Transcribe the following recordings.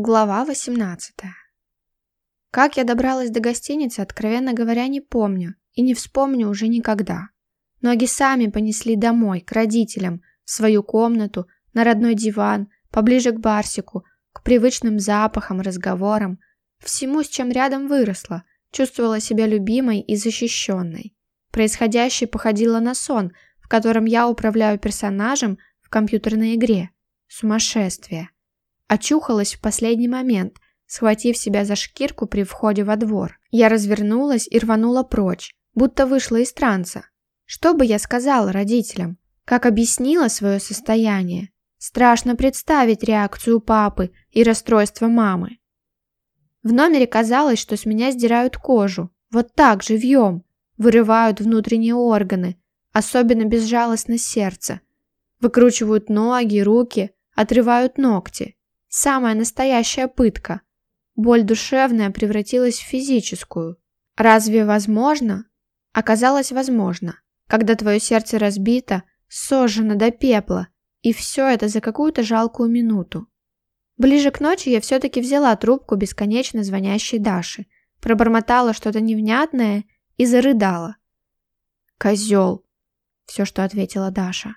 Глава 18 Как я добралась до гостиницы, откровенно говоря, не помню и не вспомню уже никогда. Ноги сами понесли домой, к родителям, в свою комнату, на родной диван, поближе к Барсику, к привычным запахам, разговорам, всему, с чем рядом выросла, чувствовала себя любимой и защищенной. Происходящее походило на сон, в котором я управляю персонажем в компьютерной игре. Сумасшествие. Очухалась в последний момент, схватив себя за шкирку при входе во двор. Я развернулась и рванула прочь, будто вышла из транса. Что бы я сказала родителям? Как объяснила свое состояние? Страшно представить реакцию папы и расстройство мамы. В номере казалось, что с меня сдирают кожу. Вот так, живьем. Вырывают внутренние органы, особенно безжалостно сердце. Выкручивают ноги, руки, отрывают ногти. Самая настоящая пытка. Боль душевная превратилась в физическую. Разве возможно? Оказалось возможно, когда твое сердце разбито, сожжено до пепла, и все это за какую-то жалкую минуту. Ближе к ночи я все-таки взяла трубку бесконечно звонящей Даши, пробормотала что-то невнятное и зарыдала. «Козел!» — все, что ответила Даша.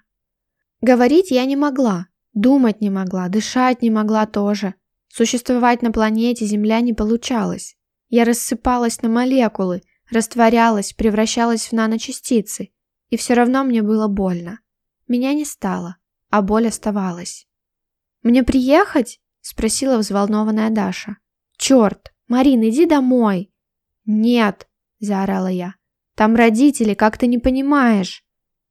Говорить я не могла, Думать не могла, дышать не могла тоже. Существовать на планете Земля не получалось. Я рассыпалась на молекулы, растворялась, превращалась в наночастицы. И все равно мне было больно. Меня не стало, а боль оставалась. «Мне приехать?» – спросила взволнованная Даша. «Черт! Марин, иди домой!» «Нет!» – заорала я. «Там родители, как ты не понимаешь!»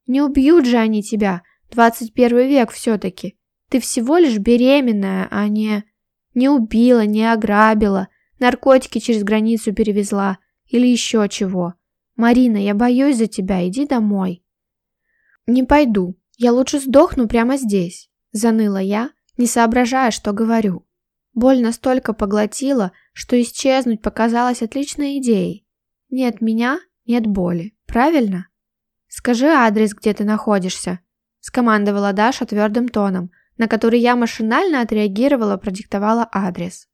«Не убьют же они тебя! 21 век все-таки!» Ты всего лишь беременная, а не... Не убила, не ограбила, наркотики через границу перевезла или еще чего. Марина, я боюсь за тебя, иди домой. Не пойду, я лучше сдохну прямо здесь, заныла я, не соображая, что говорю. Боль настолько поглотила, что исчезнуть показалась отличной идеей. Нет меня, нет боли, правильно? «Скажи адрес, где ты находишься», — скомандовала Даша твердым тоном, на который я машинально отреагировала, продиктовала адрес.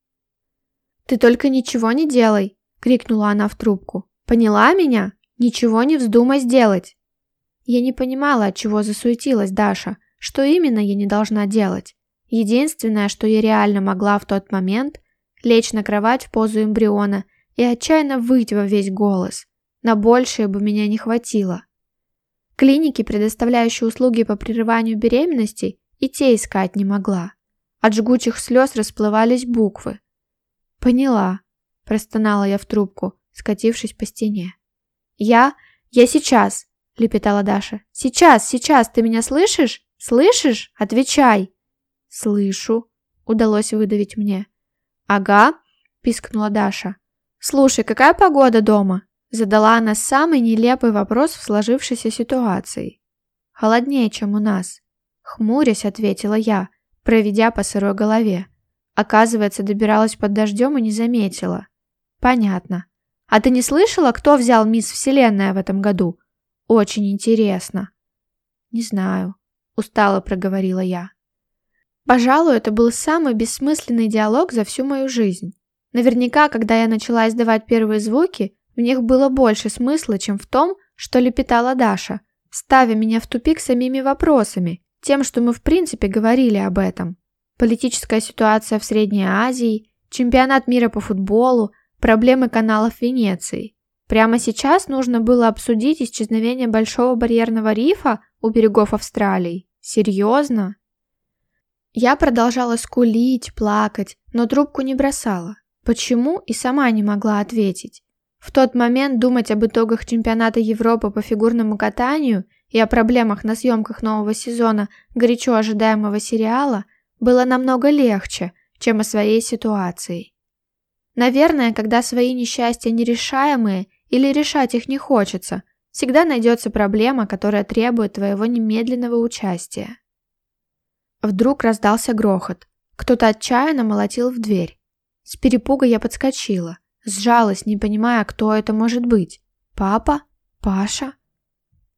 «Ты только ничего не делай!» – крикнула она в трубку. «Поняла меня? Ничего не вздумай сделать!» Я не понимала, от чего засуетилась Даша, что именно я не должна делать. Единственное, что я реально могла в тот момент – лечь на кровать в позу эмбриона и отчаянно выть во весь голос. На большее бы меня не хватило. Клиники, предоставляющие услуги по прерыванию беременностей, и те искать не могла. От жгучих слез расплывались буквы. «Поняла», – простонала я в трубку, скатившись по стене. «Я? Я сейчас!» – лепетала Даша. «Сейчас, сейчас! Ты меня слышишь? Слышишь? Отвечай!» «Слышу!» – удалось выдавить мне. «Ага!» – пискнула Даша. «Слушай, какая погода дома?» – задала она самый нелепый вопрос в сложившейся ситуации. «Холоднее, чем у нас», Хмурясь, ответила я, проведя по сырой голове. Оказывается, добиралась под дождем и не заметила. Понятно. А ты не слышала, кто взял мисс Вселенная в этом году? Очень интересно. Не знаю. Устало проговорила я. Пожалуй, это был самый бессмысленный диалог за всю мою жизнь. Наверняка, когда я начала издавать первые звуки, в них было больше смысла, чем в том, что лепетала Даша, ставя меня в тупик самими вопросами тем, что мы в принципе говорили об этом. Политическая ситуация в Средней Азии, чемпионат мира по футболу, проблемы каналов Венеции. Прямо сейчас нужно было обсудить исчезновение большого барьерного рифа у берегов Австралии. Серьезно? Я продолжала скулить, плакать, но трубку не бросала. Почему и сама не могла ответить. В тот момент думать об итогах чемпионата Европы по фигурному катанию и о проблемах на съемках нового сезона горячо ожидаемого сериала было намного легче, чем о своей ситуации. Наверное, когда свои несчастья нерешаемые или решать их не хочется, всегда найдется проблема, которая требует твоего немедленного участия. Вдруг раздался грохот. Кто-то отчаянно молотил в дверь. С перепуга я подскочила, сжалась, не понимая, кто это может быть. Папа? Паша?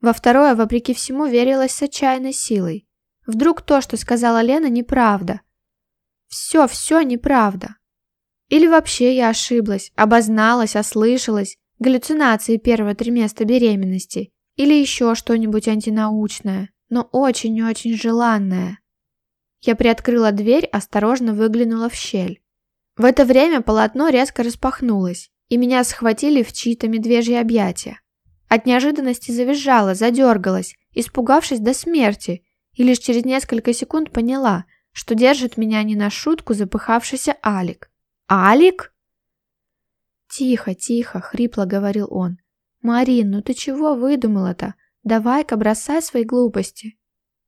Во второе, вопреки всему, верилось с отчаянной силой. Вдруг то, что сказала Лена, неправда. Все, все неправда. Или вообще я ошиблась, обозналась, ослышалась, галлюцинации первого триместра беременности. Или еще что-нибудь антинаучное, но очень и очень желанное. Я приоткрыла дверь, осторожно выглянула в щель. В это время полотно резко распахнулось, и меня схватили в чьи-то медвежьи объятия. От неожиданности завизжала, задергалась, испугавшись до смерти, и лишь через несколько секунд поняла, что держит меня не на шутку запыхавшийся Алик. «Алик?» «Тихо, тихо», — хрипло говорил он. «Марин, ну ты чего выдумала-то? Давай-ка бросай свои глупости».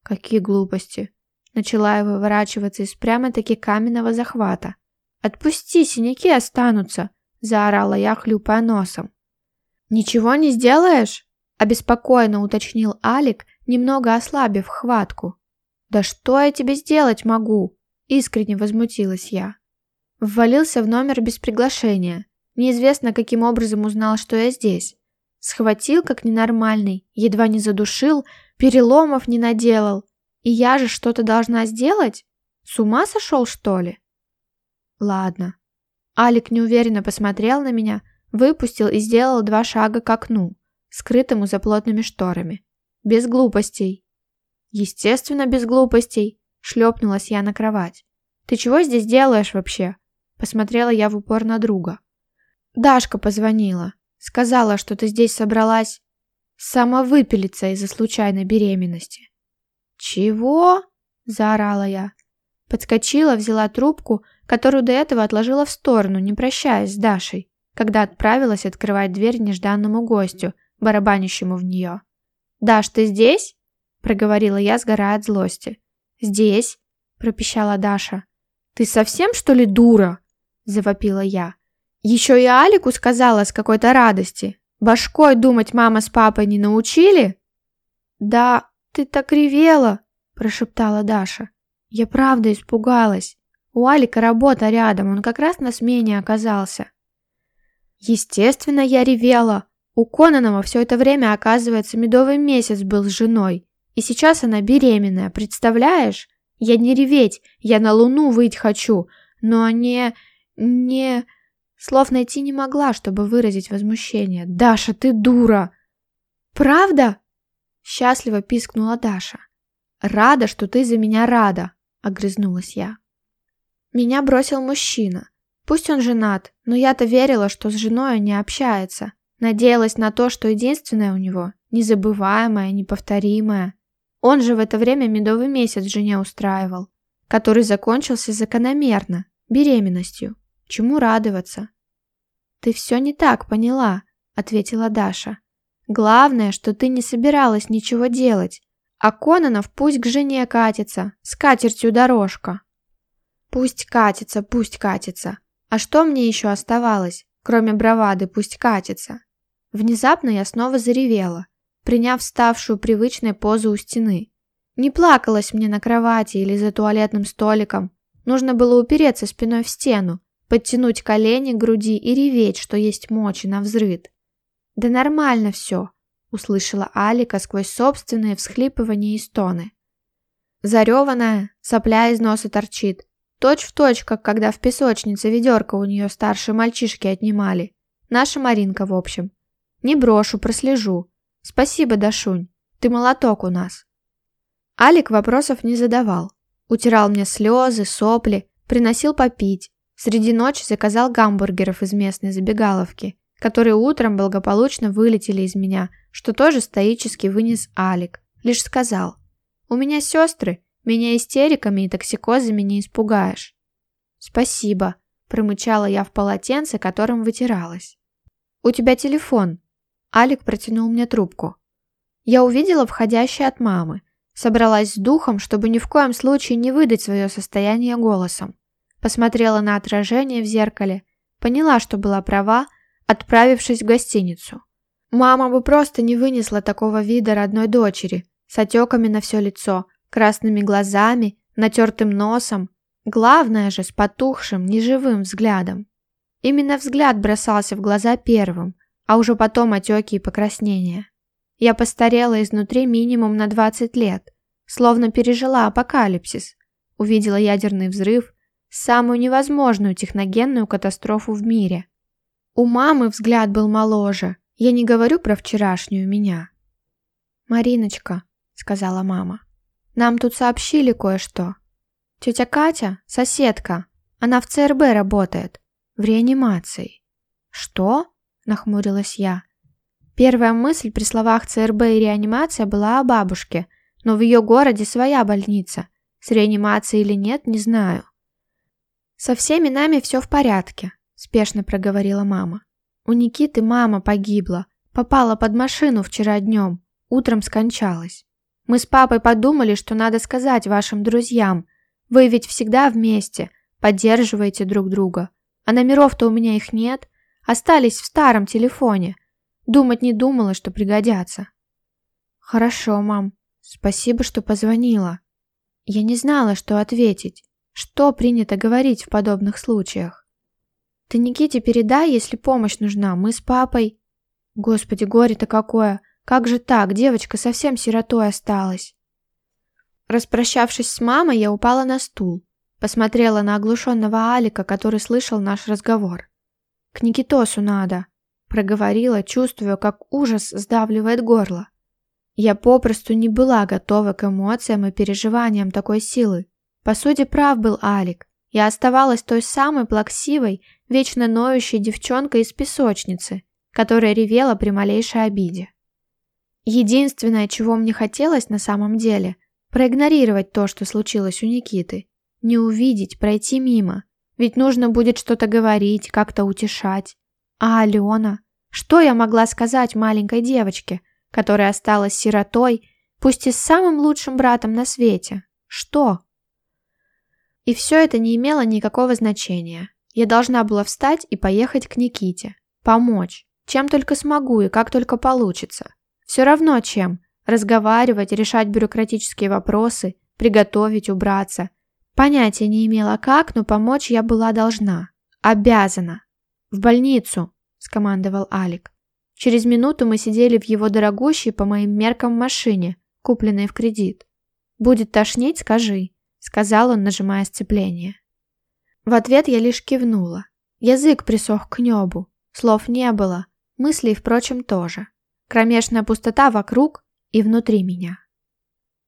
«Какие глупости?» Начала я выворачиваться из прямо-таки каменного захвата. «Отпусти, синяки останутся!» — заорала я, хлюпая носом. «Ничего не сделаешь?» – обеспокоенно уточнил Алик, немного ослабив хватку. «Да что я тебе сделать могу?» – искренне возмутилась я. Ввалился в номер без приглашения. Неизвестно, каким образом узнал, что я здесь. Схватил, как ненормальный, едва не задушил, переломов не наделал. И я же что-то должна сделать? С ума сошел, что ли? Ладно. Алик неуверенно посмотрел на меня, Выпустил и сделал два шага к окну, скрытому за плотными шторами. Без глупостей. Естественно, без глупостей. Шлепнулась я на кровать. «Ты чего здесь делаешь вообще?» Посмотрела я в упор на друга. «Дашка позвонила. Сказала, что ты здесь собралась самовыпилиться из-за случайной беременности». «Чего?» – заорала я. Подскочила, взяла трубку, которую до этого отложила в сторону, не прощаясь с Дашей когда отправилась открывать дверь нежданному гостю, барабанящему в нее. «Даш, ты здесь?» – проговорила я, сгорая от злости. «Здесь», – пропищала Даша. «Ты совсем, что ли, дура?» – завопила я. «Еще и Алику сказала с какой-то радости. Башкой думать мама с папой не научили?» «Да, ты так ревела!» – прошептала Даша. «Я правда испугалась. У Алика работа рядом, он как раз на смене оказался. Естественно, я ревела. У Кононова все это время, оказывается, медовый месяц был с женой. И сейчас она беременная, представляешь? Я не реветь, я на луну выть хочу, но не... не... Слов найти не могла, чтобы выразить возмущение. «Даша, ты дура!» «Правда?» Счастливо пискнула Даша. «Рада, что ты за меня рада!» Огрызнулась я. Меня бросил мужчина. Пусть он женат, но я-то верила, что с женой он не общается. Надеялась на то, что единственное у него – незабываемое, неповторимое. Он же в это время медовый месяц жене устраивал, который закончился закономерно, беременностью. Чему радоваться? «Ты все не так поняла», – ответила Даша. «Главное, что ты не собиралась ничего делать, а Кононов пусть к жене катится, с катертью дорожка». «Пусть катится, пусть катится», а что мне еще оставалось, кроме бравады «пусть катится»? Внезапно я снова заревела, приняв ставшую привычной позу у стены. Не плакалось мне на кровати или за туалетным столиком. Нужно было упереться спиной в стену, подтянуть колени к груди и реветь, что есть мочи на взрыд. «Да нормально все», — услышала Алика сквозь собственные всхлипывания и стоны. Зареванная, сопля из носа торчит, Точь в точь, как когда в песочнице ведерко у нее старшие мальчишки отнимали. Наша Маринка, в общем. Не брошу, прослежу. Спасибо, Дашунь. Ты молоток у нас. Алик вопросов не задавал. Утирал мне слезы, сопли, приносил попить. Среди ночи заказал гамбургеров из местной забегаловки, которые утром благополучно вылетели из меня, что тоже стоически вынес Алик. Лишь сказал. У меня сестры, меня истериками и токсикозами не испугаешь». «Спасибо», – промычала я в полотенце, которым вытиралась. «У тебя телефон». Алик протянул мне трубку. Я увидела входящий от мамы. Собралась с духом, чтобы ни в коем случае не выдать свое состояние голосом. Посмотрела на отражение в зеркале. Поняла, что была права, отправившись в гостиницу. Мама бы просто не вынесла такого вида родной дочери, с отеками на все лицо, красными глазами, натертым носом, главное же с потухшим, неживым взглядом. Именно взгляд бросался в глаза первым, а уже потом отеки и покраснения. Я постарела изнутри минимум на 20 лет, словно пережила апокалипсис, увидела ядерный взрыв, самую невозможную техногенную катастрофу в мире. У мамы взгляд был моложе, я не говорю про вчерашнюю меня. «Мариночка», — сказала мама, — нам тут сообщили кое-что. Тетя Катя, соседка, она в ЦРБ работает, в реанимации». «Что?» – нахмурилась я. Первая мысль при словах ЦРБ и реанимация была о бабушке, но в ее городе своя больница. С реанимацией или нет, не знаю. «Со всеми нами все в порядке», – спешно проговорила мама. «У Никиты мама погибла, попала под машину вчера днем, утром скончалась». Мы с папой подумали, что надо сказать вашим друзьям. Вы ведь всегда вместе, поддерживаете друг друга. А номеров-то у меня их нет. Остались в старом телефоне. Думать не думала, что пригодятся. Хорошо, мам. Спасибо, что позвонила. Я не знала, что ответить. Что принято говорить в подобных случаях? Ты Никите передай, если помощь нужна. Мы с папой... Господи, горе-то какое! Как же так, девочка совсем сиротой осталась. Распрощавшись с мамой, я упала на стул. Посмотрела на оглушенного Алика, который слышал наш разговор. «К Никитосу надо», — проговорила, чувствуя, как ужас сдавливает горло. Я попросту не была готова к эмоциям и переживаниям такой силы. По сути, прав был Алик. Я оставалась той самой плаксивой, вечно ноющей девчонкой из песочницы, которая ревела при малейшей обиде. Единственное, чего мне хотелось на самом деле – проигнорировать то, что случилось у Никиты. Не увидеть, пройти мимо. Ведь нужно будет что-то говорить, как-то утешать. А Алена? Что я могла сказать маленькой девочке, которая осталась сиротой, пусть и с самым лучшим братом на свете? Что? И все это не имело никакого значения. Я должна была встать и поехать к Никите. Помочь. Чем только смогу и как только получится. Все равно чем. Разговаривать, решать бюрократические вопросы, приготовить, убраться. Понятия не имела как, но помочь я была должна. Обязана. «В больницу!» – скомандовал Алик. Через минуту мы сидели в его дорогущей, по моим меркам, машине, купленной в кредит. «Будет тошнить, скажи», – сказал он, нажимая сцепление. В ответ я лишь кивнула. Язык присох к небу. Слов не было, мыслей, впрочем, тоже кромешная пустота вокруг и внутри меня.